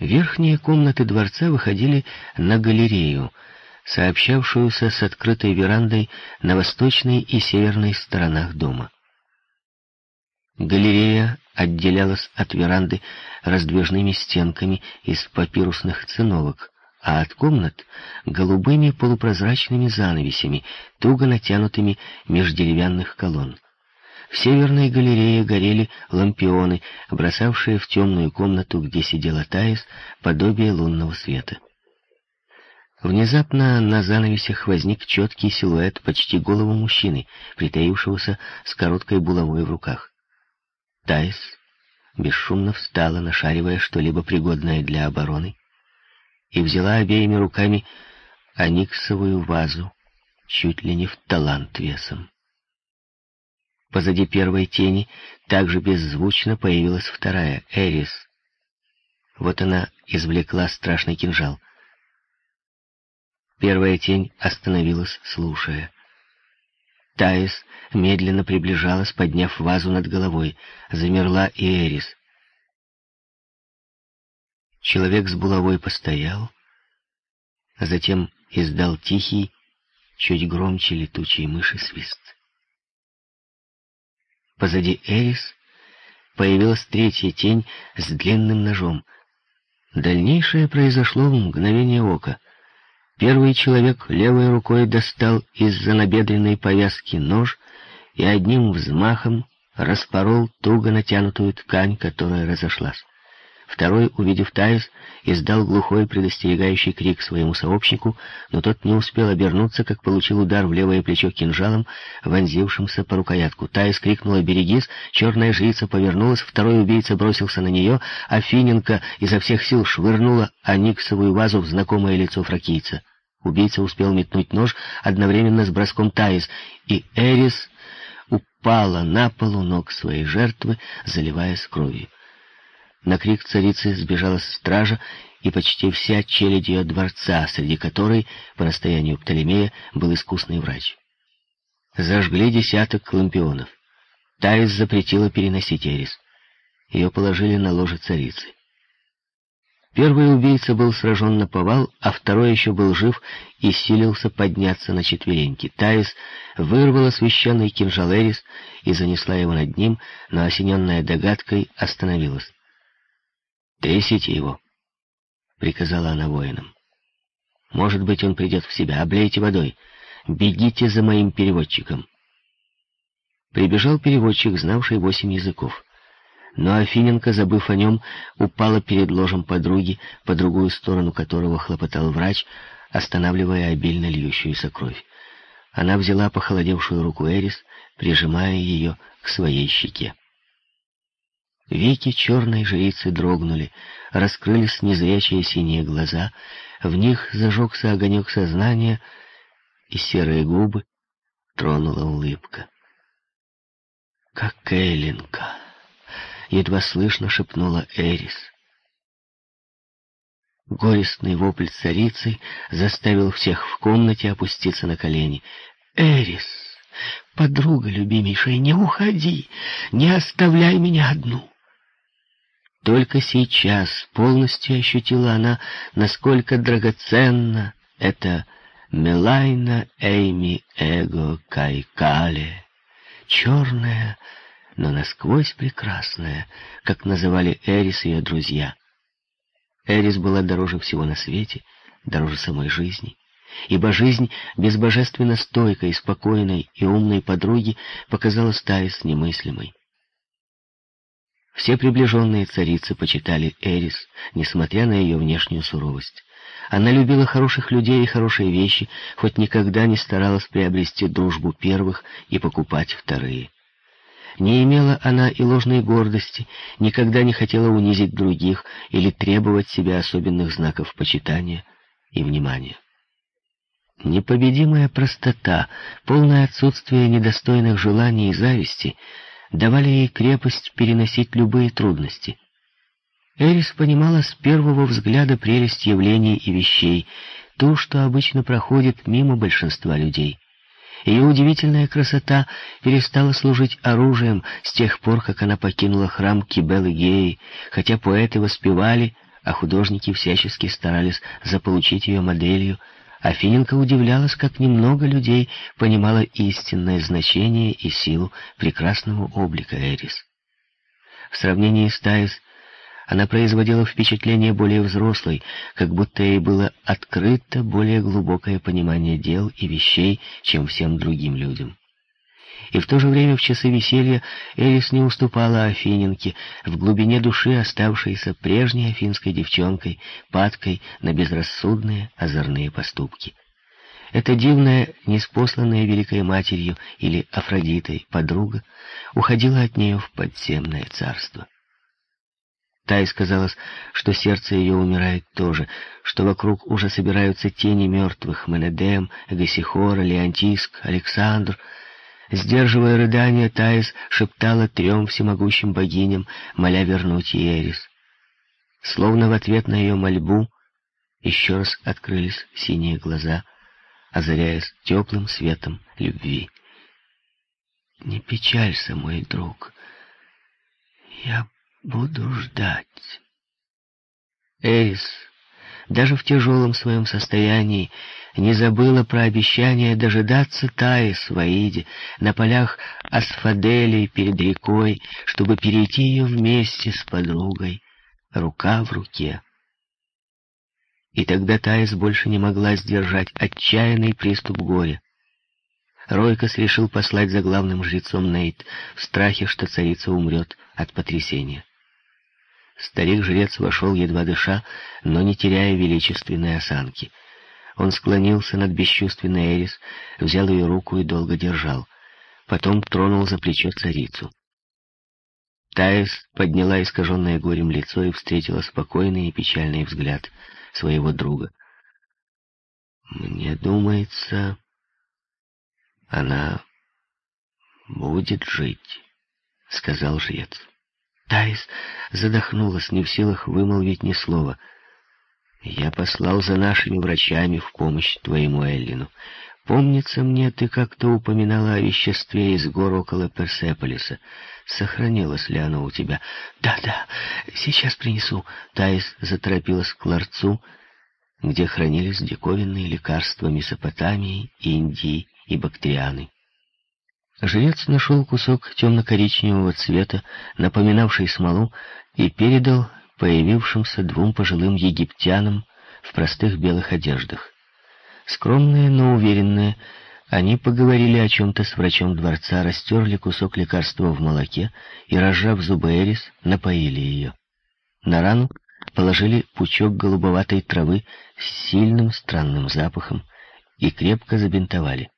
Верхние комнаты дворца выходили на галерею, сообщавшуюся с открытой верандой на восточной и северной сторонах дома. Галерея отделялась от веранды раздвижными стенками из папирусных циновок, а от комнат — голубыми полупрозрачными занавесями, туго натянутыми меж деревянных колонн. В северной галерее горели лампионы, бросавшие в темную комнату, где сидела Таис, подобие лунного света. Внезапно на занавесях возник четкий силуэт почти голого мужчины, притаившегося с короткой булавой в руках. Таис бесшумно встала, нашаривая что-либо пригодное для обороны, и взяла обеими руками аниксовую вазу, чуть ли не в талант весом. Позади первой тени также беззвучно появилась вторая, Эрис. Вот она извлекла страшный кинжал. Первая тень остановилась, слушая. Таис медленно приближалась, подняв вазу над головой. Замерла и Эрис. Человек с булавой постоял, а затем издал тихий, чуть громче летучей мыши свист. Позади Эрис появилась третья тень с длинным ножом. Дальнейшее произошло в мгновение ока. Первый человек левой рукой достал из-за набедренной повязки нож и одним взмахом распорол туго натянутую ткань, которая разошлась. Второй, увидев Таис, издал глухой предостерегающий крик своему сообщнику, но тот не успел обернуться, как получил удар в левое плечо кинжалом, вонзившимся по рукоятку. Таис крикнула «Берегись!», черная жрица повернулась, второй убийца бросился на нее, а Финенко изо всех сил швырнула аниксовую вазу в знакомое лицо фракийца. Убийца успел метнуть нож одновременно с броском Таис, и Эрис упала на полу ног своей жертвы, заливаясь кровью. На крик царицы сбежала стража и почти вся челядь ее дворца, среди которой, по настоянию Птолемея, был искусный врач. Зажгли десяток лампионов. Таис запретила переносить Эрис. Ее положили на ложе царицы. Первый убийца был сражен на повал, а второй еще был жив и силился подняться на четвереньки. Таис вырвала священный кинжал Эрис и занесла его над ним, но, осененная догадкой, остановилась. «Трясите его», — приказала она воинам. «Может быть, он придет в себя. Облейте водой. Бегите за моим переводчиком». Прибежал переводчик, знавший восемь языков. Но Афиненко, забыв о нем, упала перед ложем подруги, по другую сторону которого хлопотал врач, останавливая обильно льющуюся кровь. Она взяла похолодевшую руку Эрис, прижимая ее к своей щеке. Веки черной жрицы дрогнули, раскрылись незрячие синие глаза, в них зажегся огонек сознания, и серые губы тронула улыбка. «Как Эллинка!» — едва слышно шепнула Эрис. Горестный вопль царицы заставил всех в комнате опуститься на колени. «Эрис, подруга любимейшая, не уходи, не оставляй меня одну!» Только сейчас полностью ощутила она, насколько драгоценна эта Мелайна Эйми Эго Кайкале, черная, но насквозь прекрасная, как называли Эрис ее друзья. Эрис была дороже всего на свете, дороже самой жизни, ибо жизнь без божественно стойкой, спокойной и умной подруги показалась Таис немыслимой. Все приближенные царицы почитали Эрис, несмотря на ее внешнюю суровость. Она любила хороших людей и хорошие вещи, хоть никогда не старалась приобрести дружбу первых и покупать вторые. Не имела она и ложной гордости, никогда не хотела унизить других или требовать себе особенных знаков почитания и внимания. Непобедимая простота, полное отсутствие недостойных желаний и зависти — давали ей крепость переносить любые трудности. Эрис понимала с первого взгляда прелесть явлений и вещей, то, что обычно проходит мимо большинства людей. Ее удивительная красота перестала служить оружием с тех пор, как она покинула храм Кибелы Геи, хотя поэты воспевали а художники всячески старались заполучить ее моделью, Афиненко удивлялась, как немного людей понимало истинное значение и силу прекрасного облика Эрис. В сравнении с Таис она производила впечатление более взрослой, как будто ей было открыто более глубокое понимание дел и вещей, чем всем другим людям. И в то же время в часы веселья Элис не уступала Афиненке, в глубине души оставшейся прежней афинской девчонкой, падкой на безрассудные озорные поступки. Эта дивная, неспосланная Великой Матерью или Афродитой подруга уходила от нее в подземное царство. Тай сказалось, что сердце ее умирает тоже, что вокруг уже собираются тени мертвых — Менедем, Гасихора, Леонтиск, Александр. Сдерживая рыдания, Таис шептала трем всемогущим богиням, моля вернуть Ерис. Словно в ответ на ее мольбу еще раз открылись синие глаза, озаряясь теплым светом любви. «Не печалься, мой друг, я Буду ждать. Эрис, даже в тяжелом своем состоянии, не забыла про обещание дожидаться Таис в Аиде, на полях Асфаделии перед рекой, чтобы перейти ее вместе с подругой, рука в руке. И тогда Таис больше не могла сдержать отчаянный приступ горя. Ройкос решил послать за главным жрецом Нейт в страхе, что царица умрет от потрясения. Старик-жрец вошел, едва дыша, но не теряя величественной осанки. Он склонился над бесчувственной Эрис, взял ее руку и долго держал. Потом тронул за плечо царицу. Таис подняла искаженное горем лицо и встретила спокойный и печальный взгляд своего друга. «Мне думается, она будет жить», — сказал жрец. Таис задохнулась, не в силах вымолвить ни слова. «Я послал за нашими врачами в помощь твоему Эллину. Помнится мне, ты как-то упоминала о веществе из гор около Персеполиса. Сохранилось ли оно у тебя?» «Да-да, сейчас принесу». Таис заторопилась к ларцу, где хранились диковинные лекарства Месопотамии, Индии и Бактрианы. Жрец нашел кусок темно-коричневого цвета, напоминавший смолу, и передал появившимся двум пожилым египтянам в простых белых одеждах. Скромные, но уверенные, они поговорили о чем-то с врачом дворца, растерли кусок лекарства в молоке и, разжав зубы Эрис, напоили ее. На рану положили пучок голубоватой травы с сильным странным запахом и крепко забинтовали.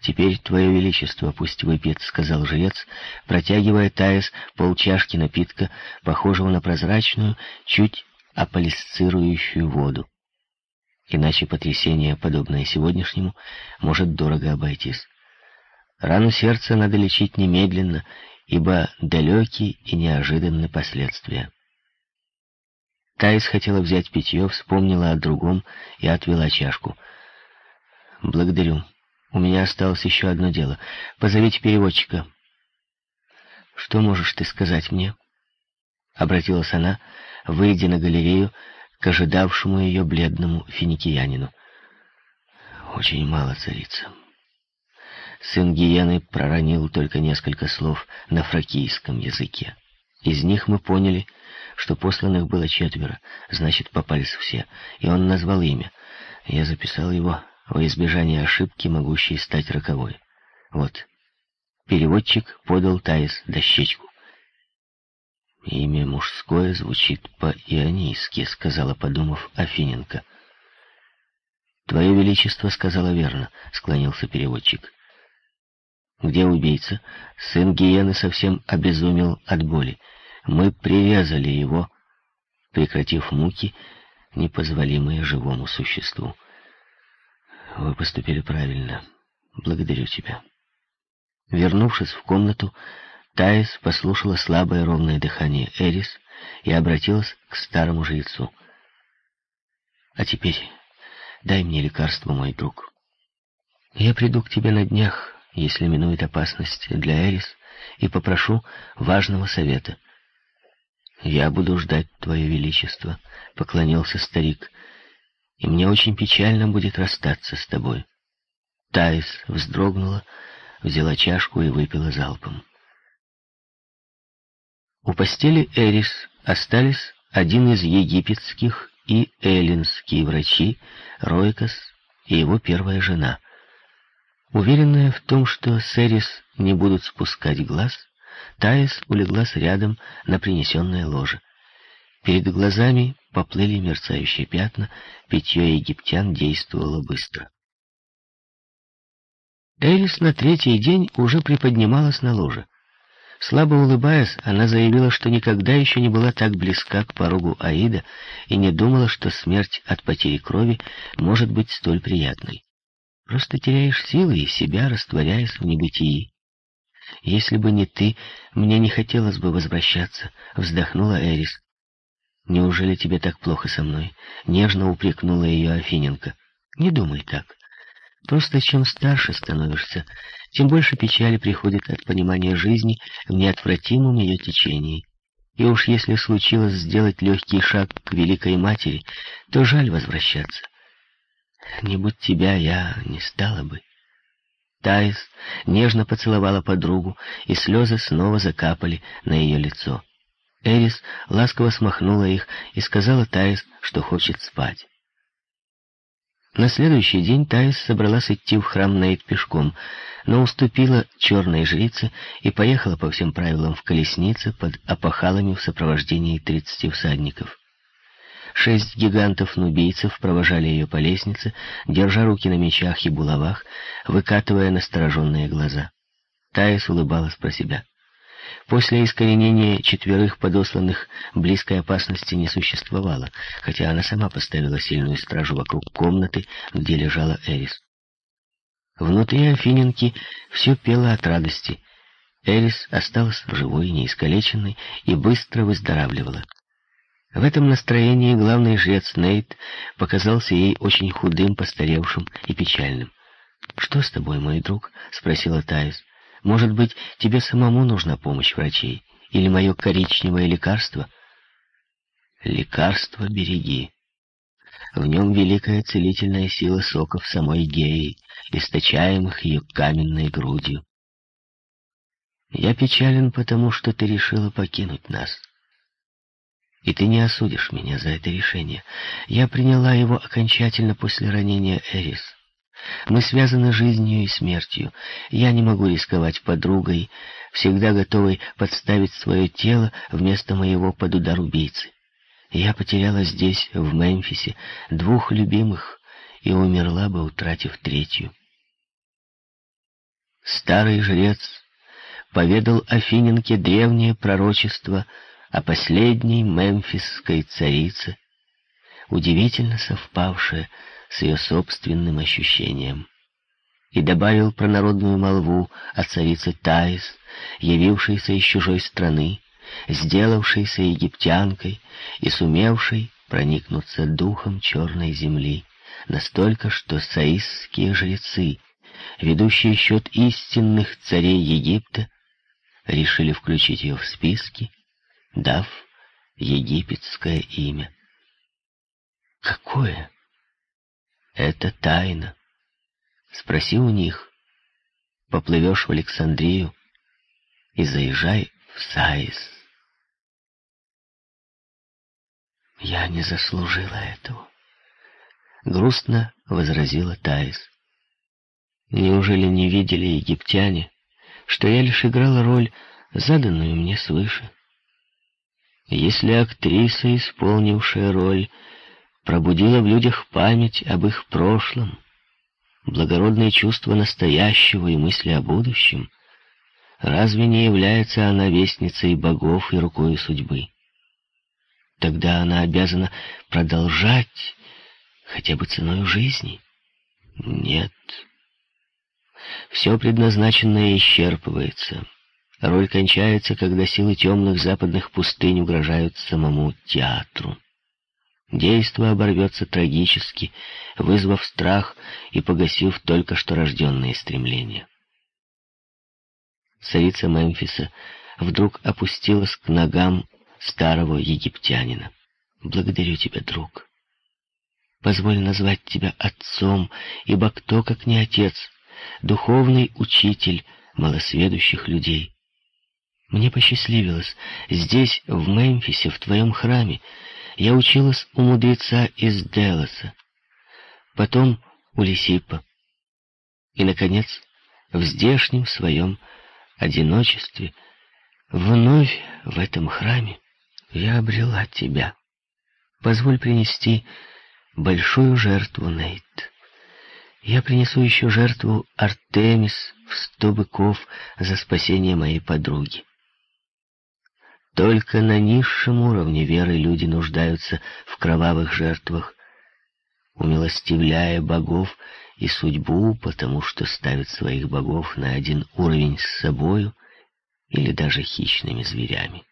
«Теперь, Твое Величество, пусть выпьет», — сказал жрец, протягивая Таис полчашки напитка, похожего на прозрачную, чуть аполисцирующую воду. Иначе потрясение, подобное сегодняшнему, может дорого обойтись. Рану сердца надо лечить немедленно, ибо далекие и неожиданные последствия. Таис хотела взять питье, вспомнила о другом и отвела чашку. «Благодарю», у меня осталось еще одно дело. Позовите переводчика. Что можешь ты сказать мне? Обратилась она, выйдя на галерею к ожидавшему ее бледному финикиянину. Очень мало, царица. Сын Гиены проронил только несколько слов на фракийском языке. Из них мы поняли, что посланных было четверо, значит, попались все, и он назвал имя. Я записал его во избежание ошибки, могущей стать роковой. Вот. Переводчик подал Таис дощечку. «Имя мужское звучит по-ионийски», — сказала, подумав, Афиненко. «Твое Величество сказала верно», — склонился переводчик. «Где убийца? Сын Гиены совсем обезумел от боли. Мы привязали его, прекратив муки, непозволимые живому существу». Вы поступили правильно. Благодарю тебя. Вернувшись в комнату, Таис послушала слабое ровное дыхание Эрис и обратилась к старому жрецу. «А теперь дай мне лекарство, мой друг. Я приду к тебе на днях, если минует опасность для Эрис, и попрошу важного совета. «Я буду ждать Твое Величество», — поклонился старик, — «и мне очень печально будет расстаться с тобой». Таис вздрогнула, взяла чашку и выпила залпом. У постели Эрис остались один из египетских и эллинские врачи, Ройкос и его первая жена. Уверенная в том, что с Эрис не будут спускать глаз, Таис улеглась рядом на принесенное ложе. Перед глазами поплыли мерцающие пятна, питье египтян действовало быстро. Элис на третий день уже приподнималась на ложе. Слабо улыбаясь, она заявила, что никогда еще не была так близка к порогу Аида и не думала, что смерть от потери крови может быть столь приятной. Просто теряешь силы и себя, растворяясь в небытии. «Если бы не ты, мне не хотелось бы возвращаться», — вздохнула Эрис. «Неужели тебе так плохо со мной?» — нежно упрекнула ее Афиненко. «Не думай так. Просто чем старше становишься, тем больше печали приходит от понимания жизни в неотвратимом ее течении. И уж если случилось сделать легкий шаг к Великой Матери, то жаль возвращаться. Не будь тебя, я не стала бы. Таис нежно поцеловала подругу, и слезы снова закапали на ее лицо. Эрис ласково смахнула их и сказала Таис, что хочет спать. На следующий день Таис собралась идти в храм Нейт пешком, но уступила черной жрице и поехала по всем правилам в колеснице под опахалами в сопровождении тридцати всадников. Шесть гигантов-нубийцев провожали ее по лестнице, держа руки на мечах и булавах, выкатывая настороженные глаза. Таис улыбалась про себя. После искоренения четверых подосланных близкой опасности не существовало, хотя она сама поставила сильную стражу вокруг комнаты, где лежала Эрис. Внутри Афиненки все пело от радости. Эрис осталась живой, неискалеченной и быстро выздоравливала. В этом настроении главный жрец Нейт показался ей очень худым, постаревшим и печальным. «Что с тобой, мой друг?» — спросила Таис. Может быть, тебе самому нужна помощь врачей? Или мое коричневое лекарство? Лекарство береги. В нем великая целительная сила соков самой геи, источаемых ее каменной грудью. Я печален, потому что ты решила покинуть нас. И ты не осудишь меня за это решение. Я приняла его окончательно после ранения Эрис. Мы связаны жизнью и смертью. Я не могу рисковать подругой, всегда готовой подставить свое тело вместо моего под удар убийцы. Я потеряла здесь, в Мемфисе, двух любимых и умерла бы, утратив третью. Старый жрец поведал Афиненке древнее пророчество о последней мемфисской царице, удивительно совпавшее с ее собственным ощущением. И добавил про народную молву о царице Таис, явившейся из чужой страны, сделавшейся египтянкой и сумевшей проникнуться духом черной земли, настолько, что саисские жрецы, ведущие счет истинных царей Египта, решили включить ее в списки, дав египетское имя. Какое? Это тайна. Спроси у них. Поплывешь в Александрию и заезжай в Саис. Я не заслужила этого. Грустно возразила Таис. Неужели не видели египтяне, что я лишь играла роль, заданную мне свыше? Если актриса, исполнившая роль, пробудила в людях память об их прошлом, благородные чувства настоящего и мысли о будущем, разве не является она вестницей богов и рукой судьбы? Тогда она обязана продолжать хотя бы ценой жизни. Нет. Все предназначенное исчерпывается. Роль кончается, когда силы темных западных пустынь угрожают самому театру. Действо оборвется трагически, вызвав страх и погасив только что рожденные стремления. Царица Мемфиса вдруг опустилась к ногам старого египтянина. Благодарю тебя, друг. Позволь назвать тебя отцом, ибо кто, как не отец, духовный учитель малосведущих людей. Мне посчастливилось здесь, в Мемфисе, в твоем храме. Я училась у мудреца из Делоса, потом у Лисипа. И, наконец, в здешнем своем одиночестве, вновь в этом храме, я обрела тебя. Позволь принести большую жертву, Нейт. Я принесу еще жертву Артемис в сто быков за спасение моей подруги. Только на низшем уровне веры люди нуждаются в кровавых жертвах, умилостивляя богов и судьбу, потому что ставят своих богов на один уровень с собою или даже хищными зверями.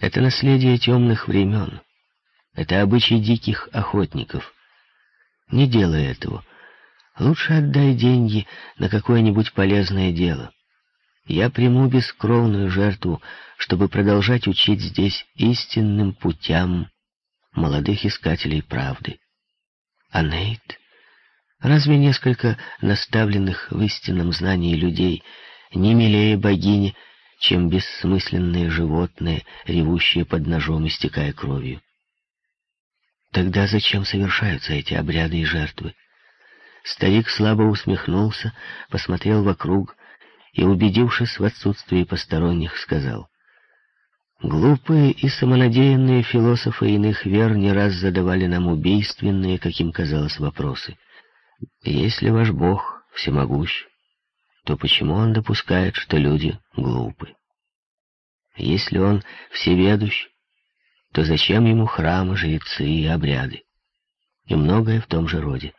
Это наследие темных времен, это обычай диких охотников. Не делай этого. Лучше отдай деньги на какое-нибудь полезное дело. Я приму бескровную жертву, чтобы продолжать учить здесь истинным путям молодых искателей правды. А Нейт? Разве несколько наставленных в истинном знании людей не милее богини, чем бессмысленные животные, ревущие под ножом, истекая кровью? Тогда зачем совершаются эти обряды и жертвы? Старик слабо усмехнулся, посмотрел вокруг и, убедившись в отсутствии посторонних, сказал, «Глупые и самонадеянные философы иных вер не раз задавали нам убийственные, каким казалось, вопросы. Если ваш Бог всемогущ, то почему он допускает, что люди глупы? Если он всеведущ, то зачем ему храмы, жрецы и обряды? И многое в том же роде.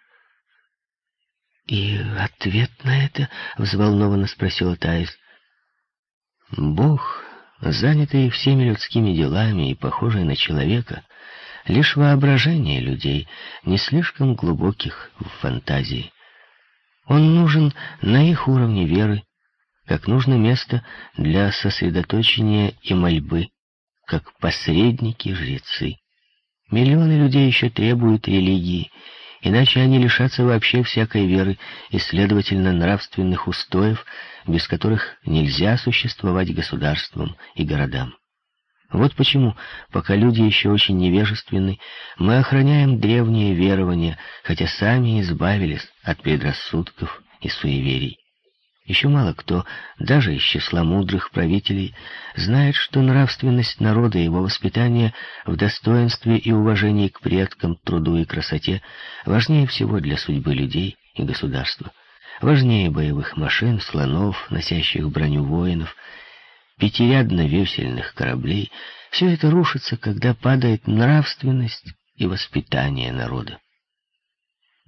«И ответ на это?» — взволнованно спросила Таис. «Бог, занятый всеми людскими делами и похожий на человека, лишь воображение людей, не слишком глубоких в фантазии. Он нужен на их уровне веры, как нужно место для сосредоточения и мольбы, как посредники-жрецы. Миллионы людей еще требуют религии, иначе они лишатся вообще всякой веры и, следовательно, нравственных устоев, без которых нельзя существовать государствам и городам. Вот почему, пока люди еще очень невежественны, мы охраняем древние верования, хотя сами избавились от предрассудков и суеверий. Еще мало кто, даже из числа мудрых правителей, знает, что нравственность народа и его воспитание в достоинстве и уважении к предкам, труду и красоте важнее всего для судьбы людей и государства. Важнее боевых машин, слонов, носящих броню воинов, пятирядно-весельных кораблей. Все это рушится, когда падает нравственность и воспитание народа.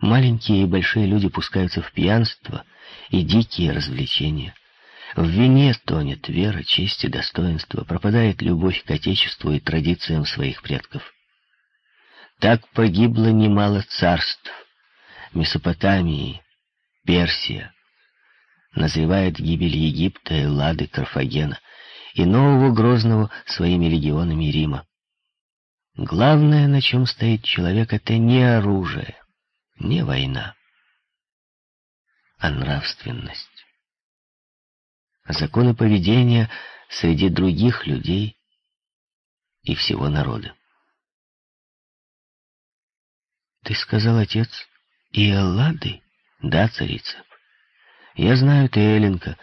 Маленькие и большие люди пускаются в пьянство и дикие развлечения. В вине тонет вера, честь и достоинство, пропадает любовь к Отечеству и традициям своих предков. Так погибло немало царств. Месопотамии, Персия. Назревает гибель Египта, Эллады, Карфагена и нового Грозного своими легионами Рима. Главное, на чем стоит человек, это не оружие, не война, а нравственность. Законы поведения среди других людей и всего народа. Ты сказал, отец, и Эллады? Да, царица. Я знаю, ты Эленка,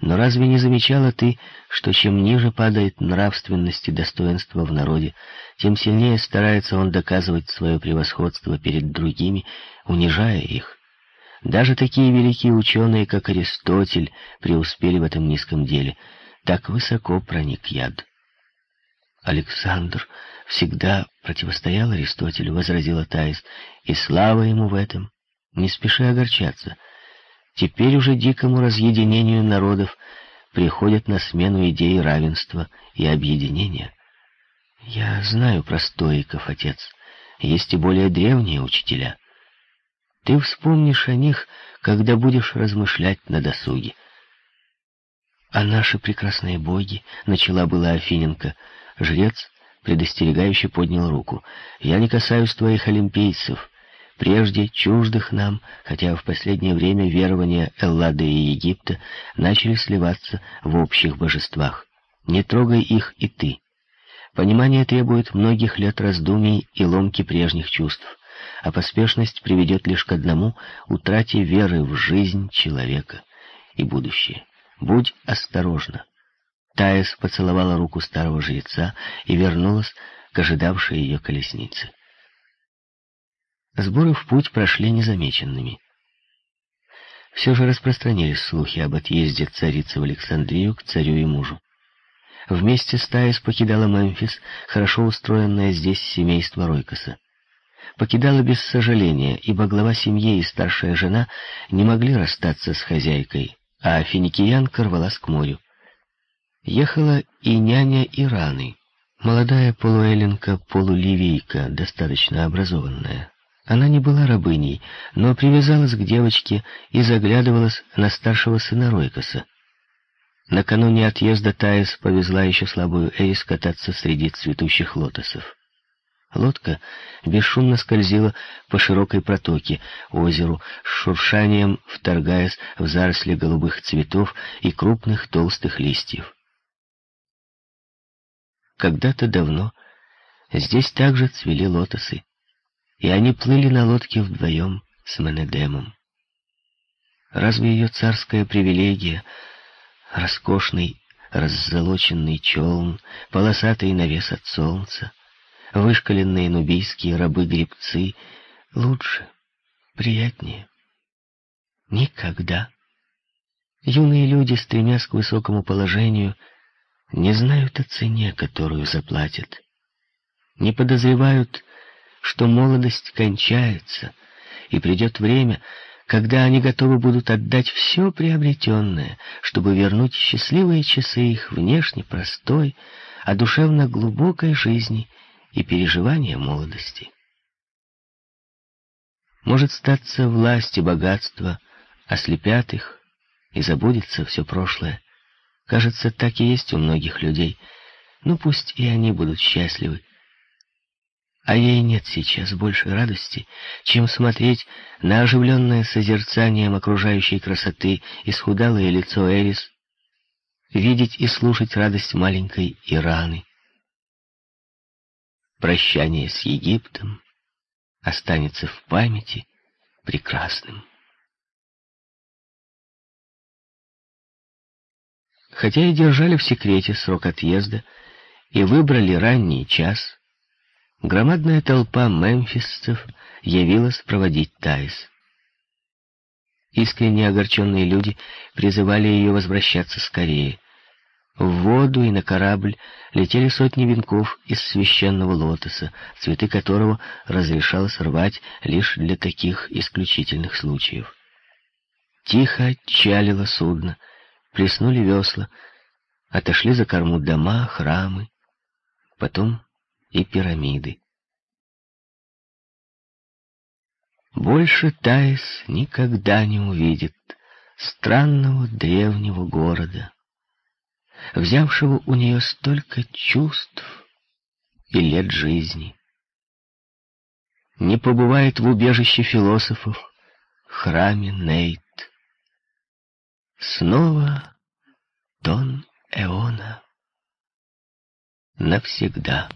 но разве не замечала ты, что чем ниже падает нравственность и достоинство в народе, тем сильнее старается он доказывать свое превосходство перед другими, унижая их? Даже такие великие ученые, как Аристотель, преуспели в этом низком деле. Так высоко проник яд. Александр всегда противостоял Аристотелю, возразила Таис, и слава ему в этом. Не спеши огорчаться — Теперь уже дикому разъединению народов приходят на смену идеи равенства и объединения. Я знаю про стоиков, отец. Есть и более древние учителя. Ты вспомнишь о них, когда будешь размышлять на досуге. А наши прекрасные боги, начала была Афиненко. Жрец предостерегающе поднял руку. Я не касаюсь твоих олимпийцев. Прежде чуждых нам, хотя в последнее время верования Эллады и Египта начали сливаться в общих божествах. Не трогай их и ты. Понимание требует многих лет раздумий и ломки прежних чувств, а поспешность приведет лишь к одному — утрате веры в жизнь человека и будущее. Будь осторожна. Таис поцеловала руку старого жреца и вернулась к ожидавшей ее колеснице. Сборы в путь прошли незамеченными. Все же распространились слухи об отъезде царицы в Александрию к царю и мужу. Вместе с Таис покидала Мемфис, хорошо устроенное здесь семейство Ройкоса. Покидала без сожаления, ибо глава семьи и старшая жена не могли расстаться с хозяйкой, а финикиянка рвалась к морю. Ехала и няня Ираны, молодая полуэллинка-полуливийка, достаточно образованная. Она не была рабыней, но привязалась к девочке и заглядывалась на старшего сына Ройкоса. Накануне отъезда Таис повезла еще слабую Эрис кататься среди цветущих лотосов. Лодка бесшумно скользила по широкой протоке, озеру, с шуршанием вторгаясь в заросли голубых цветов и крупных толстых листьев. Когда-то давно здесь также цвели лотосы, и они плыли на лодке вдвоем с Менедемом. Разве ее царская привилегия — роскошный раззолоченный челн, полосатый навес от солнца, вышкаленные нубийские рабы-гребцы лучше, приятнее. Никогда. Юные люди, стремясь к высокому положению, не знают о цене, которую заплатят. Не подозревают, что молодость кончается, и придет время, когда они готовы будут отдать все приобретенное, чтобы вернуть счастливые часы их внешне простой, а душевно глубокой жизни и переживания молодости. Может статься власть и богатство, ослепят их, и забудется все прошлое. Кажется, так и есть у многих людей. Ну, пусть и они будут счастливы, а ей нет сейчас большей радости, чем смотреть на оживленное созерцанием окружающей красоты исхудалое лицо Эрис, видеть и слушать радость маленькой Ираны. Прощание с Египтом останется в памяти прекрасным. Хотя и держали в секрете срок отъезда и выбрали ранний час — Громадная толпа мемфисцев явилась проводить Таис. Искренне огорченные люди призывали ее возвращаться скорее. В воду и на корабль летели сотни венков из священного лотоса, цветы которого разрешалось рвать лишь для таких исключительных случаев. Тихо отчалило судно, плеснули весла, отошли за корму дома, храмы, потом и пирамиды. Больше Таис никогда не увидит странного древнего города, взявшего у нее столько чувств и лет жизни. Не побывает в убежище философов, храме Нейт. Снова тон Эона навсегда.